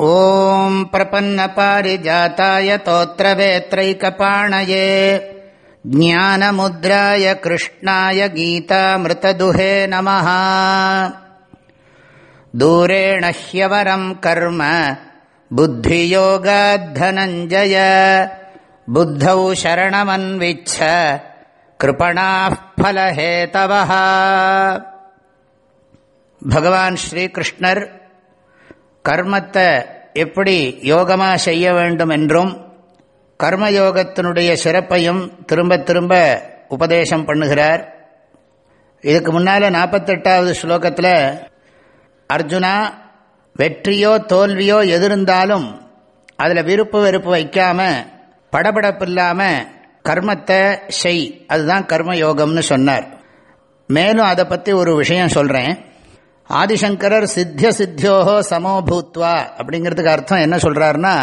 ॐ प्रपन्नपारिजाताय तोत्रवेत्रैकपाणये ज्ञानमुद्राय कृष्णाय गीतामृतदुहे नमः। दूरेण ह्यवरम् कर्म बुद्धियोगाद्धनञ्जय बुद्धौ शरणमन्विच्छ कृपणाः फलहेतवः। भगवान् श्रीकृष्णर् கர்மத்தை எப்படி யோகமாக செய்ய வேண்டும் என்றும் கர்மயோகத்தினுடைய சிறப்பையும் திரும்ப திரும்ப உபதேசம் பண்ணுகிறார். இதுக்கு முன்னால் நாற்பத்தெட்டாவது ஸ்லோகத்தில் அர்ஜுனா வெற்றியோ தோல்வியோ எதிர்ந்தாலும் அதில் விருப்பு வெறுப்பு வைக்காமல் படபடப்பு இல்லாமல் கர்மத்தை செய். அதுதான் கர்மயோகம்னு சொன்னார். மேலும் அதை பற்றி ஒரு விஷயம் சொல்கிறேன் ஆதிசங்கரர் சித்திய சித்தியோகோ சமோபூத்வா அப்படிங்கிறதுக்கு அர்த்தம் என்ன சொல்கிறாருன்னா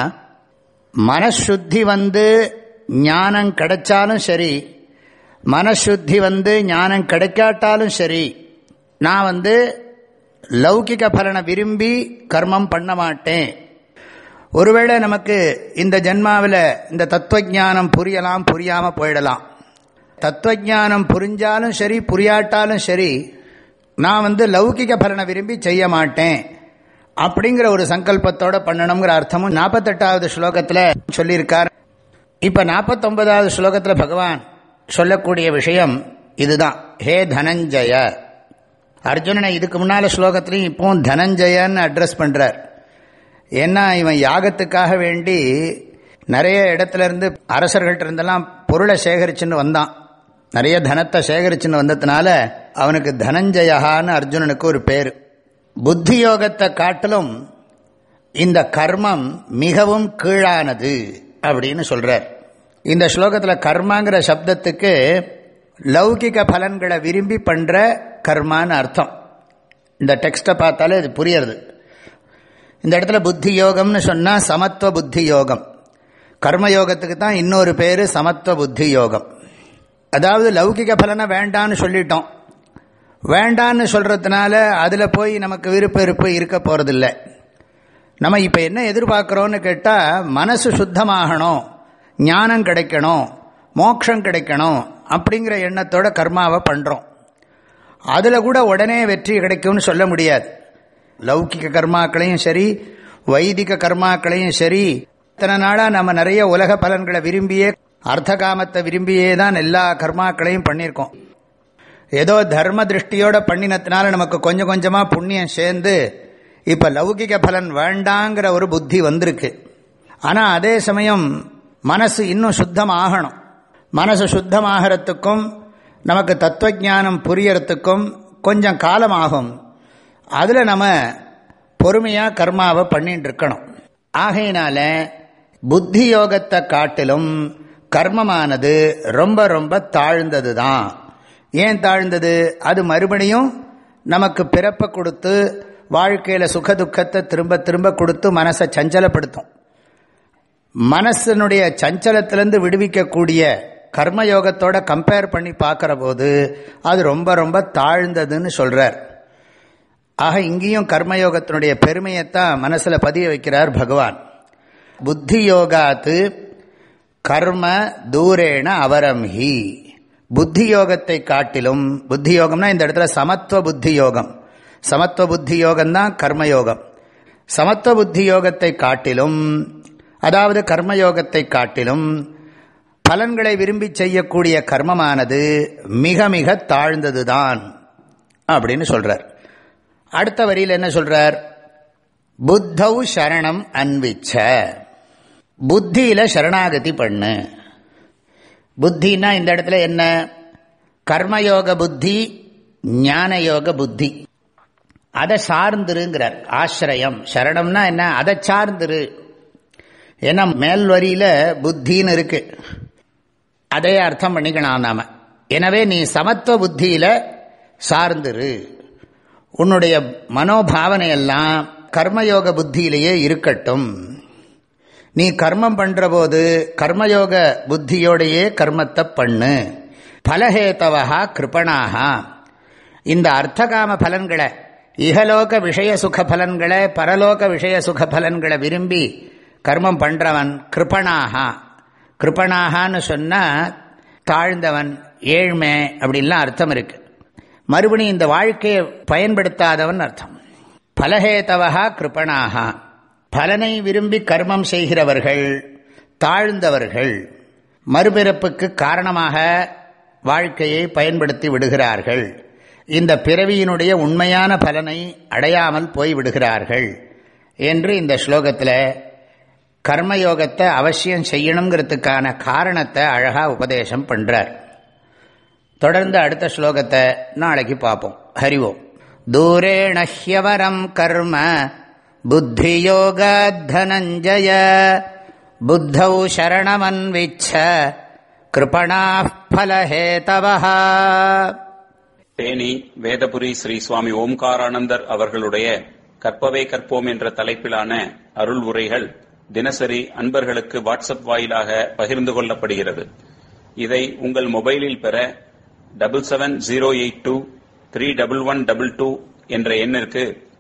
மனசுத்தி வந்து ஞானம் கிடைச்சாலும் சரி மனசுத்தி வந்து ஞானம் கிடைக்காட்டாலும் சரி நான் வந்து லௌகிக பலனை விரும்பி கர்மம் பண்ண மாட்டேன். ஒருவேளை நமக்கு இந்த ஜென்மாவில் இந்த தத்துவஜானம் புரியலாம் புரியாமல் போயிடலாம். தத்துவஜானம் புரிஞ்சாலும் சரி புரியாட்டாலும் சரி நான் வந்து லௌகிக பலனை விரும்பி செய்ய மாட்டேன். அப்படிங்கிற ஒரு சங்கல்பத்தோட பண்ணணுங்கிற அர்த்தமும் நாற்பத்தெட்டாவது ஸ்லோகத்தில் சொல்லியிருக்கார். இப்போ நாற்பத்தொன்பதாவது ஸ்லோகத்தில் பகவான் சொல்லக்கூடிய விஷயம் இதுதான். ஹே தனஞ்சய. அர்ஜுனனை இதுக்கு முன்னால் ஸ்லோகத்திலையும் இப்போவும் தனஞ்சயன்னு அட்ரஸ் பண்ணுறார் ஏன்னா இவன் யாகத்துக்காக வேண்டி நிறைய இடத்துல இருந்து அரசர்கள்ட்ட இருந்தெல்லாம் பொருளை சேகரிச்சுன்னு வந்தான். நிறைய தனத்தை சேகரிச்சுன்னு வந்ததுனால அவனுக்கு தனஞ்சயகான்னு அர்ஜுனனுக்கு ஒரு பேர். புத்தி யோகத்தை காட்டிலும் இந்த கர்மம் மிகவும் கீழானது அப்படின்னு சொல்கிறார் இந்த ஸ்லோகத்தில் கர்மாங்கிற சப்தத்துக்கு லௌகிக பலன்களை விரும்பி பண்ணுற கர்மான்னு அர்த்தம். இந்த டெக்ஸ்ட்டை பார்த்தாலே இது புரியறது. இந்த இடத்துல புத்தி யோகம்னு சொன்னால் சமத்துவ புத்தி யோகம் கர்மயோகத்துக்கு தான் இன்னொரு பேர் சமத்துவ புத்தி யோகம் அதாவது லௌகிக பலனை வேண்டான்னு சொல்லிட்டோம். வேண்டான்னு சொல்கிறதுனால அதில் போய் நமக்கு விருப்ப விருப்பு இருக்க போகிறதில்ல நம்ம இப்போ என்ன எதிர்பார்க்குறோன்னு கேட்டால் மனசு சுத்தமாகணும் ஞானம் கிடைக்கணும் மோட்சம் கிடைக்கணும் அப்படிங்கிற எண்ணத்தோட கர்மாவை பண்ணுறோம் அதில் கூட உடனே வெற்றி கிடைக்கும்னு சொல்ல முடியாது. லௌகிக கர்மாக்களையும் சரி வைதிக கர்மாக்களையும் சரி இத்தனை நாளாக நம்ம நிறைய உலக பலன்களை விரும்பியே அர்த்த காமத்தை விரும்பியே தான் எல்லா கர்மாக்களையும் பண்ணியிருக்கோம். ஏதோ தர்ம திருஷ்டியோட பண்ணினத்தினால நமக்கு கொஞ்சம் கொஞ்சமாக புண்ணியம் சேர்ந்து இப்போ லௌகிக பலன் வேண்டாங்கிற ஒரு புத்தி வந்திருக்கு. ஆனால் அதே சமயம் மனசு இன்னும் சுத்தம் ஆகணும் மனசு சுத்தமாகறதுக்கும் நமக்கு தத்துவஜானம் புரியறதுக்கும் கொஞ்சம் காலம் ஆகும் அதில் நம்ம பொறுமையாக கர்மாவை பண்ணிட்டு இருக்கணும் ஆகையினால புத்தி யோகத்தை காட்டிலும் கர்மமானது ரொம்ப ரொம்ப தாழ்ந்தது தான் ஏன் தாழ்ந்தது? அது மறுபடியும் நமக்கு பிறப்பை கொடுத்து வாழ்க்கையில் சுக துக்கத்தை திரும்ப திரும்ப கொடுத்து மனசை சஞ்சலப்படுத்தும். மனசனுடைய சஞ்சலத்திலேருந்து விடுவிக்கக்கூடிய கர்மயோகத்தோட கம்பேர் பண்ணி பார்க்குற போது அது ரொம்ப ரொம்ப தாழ்ந்ததுன்னு சொல்கிறார் ஆக இங்கேயும் கர்மயோகத்தினுடைய பெருமையைத்தான் மனசில் பதிய வைக்கிறார் பகவான். புத்தி யோகாத்து கர்ம தூரேண அவரம்ஹி. புத்தி யோகத்தை காட்டிலும் புத்தி யோகம்னா இந்த இடத்துல சமத்துவ புத்தி யோகம் சமத்துவ புத்தி யோகம் தான் கர்மயோகம். சமத்துவ புத்தி யோகத்தை காட்டிலும் அதாவது கர்மயோகத்தை காட்டிலும் பலன்களை விரும்பி செய்யக்கூடிய கர்மமானது மிக மிக தாழ்ந்தது தான் அப்படின்னு சொல்றார். அடுத்த வரியில் என்ன சொல்றார்? புத்தௌ சரணம் அன்விச்ச. புத்தியில சரணாகதி பண்ணு. புத்தின்னா இந்த இடத்துல என்ன? கர்மயோக புத்தி ஞானயோக புத்தி. அதை சார்ந்துருங்கிறார். ஆசிரியம். சரணம்னா என்ன? அதை சார்ந்துரு. ஏன்னா மேல் வரியில் புத்தின்னு இருக்கு. அதே அர்த்தம் பண்ணிக்கணும் நாம. எனவே நீ சமத்துவ புத்தியில் சார்ந்துரு. உன்னுடைய மனோபாவனையெல்லாம் கர்மயோக புத்தியிலேயே இருக்கட்டும். நீ கர்மம் பண்ணுறபோது கர்மயோக புத்தியோடையே கர்மத்தை பண்ணு. பலஹேத்தவா கிருபணாகா இந்த அர்த்தகாம பலன்களை இகலோக விஷய சுக பலன்களை பரலோக விஷய சுக பலன்களை விரும்பி கர்மம் பண்ணுறவன் கிருபணாகா கிருபணாகான்னு சொன்னால் தாழ்ந்தவன் ஏழ்மை அப்படின்லாம் அர்த்தம் இருக்கு. மறுபடியும் இந்த வாழ்க்கையை பயன்படுத்தாதவன் அர்த்தம். பலஹேதவகா கிருபணாகா பலனை விரும்பி கர்மம் செய்கிறவர்கள் தாழ்ந்தவர்கள் மறுபிறப்புக்கு காரணமாக வாழ்க்கையை பயன்படுத்தி விடுகிறார்கள். இந்த பிறவியினுடைய உண்மையான பலனை அடையாமல் போய் விடுகிறார்கள் என்று இந்த ஸ்லோகத்தில் கர்மயோகத்தை அவசியம் செய்யணுங்கிறதுக்கான காரணத்தை அழகாக உபதேசம் பண்ணுறார் தொடர்ந்து அடுத்த ஸ்லோகத்தை நாளைக்கு பார்ப்போம். ஹரிவோம் தூரேண ஹியவரம் கர்ம புத்தியோகனஞ்சய புத்தௌ சரணமன்விச்ச கிருபணா பலஹேதவா தேனி வேதபுரி ஸ்ரீ சுவாமி ஓம்காரானந்தர் அவர்களுடைய கற்பவே கற்போம் என்ற தலைப்பிலான அருள் உரைகள் தினசரி அன்பர்களுக்கு வாட்ஸ்அப் வாயிலாக பகிர்ந்து கொள்ளப்படுகிறது. இதை உங்கள் மொபைலில் பெற double seven zero eight two three double one double two என்ற எண்ணிற்கு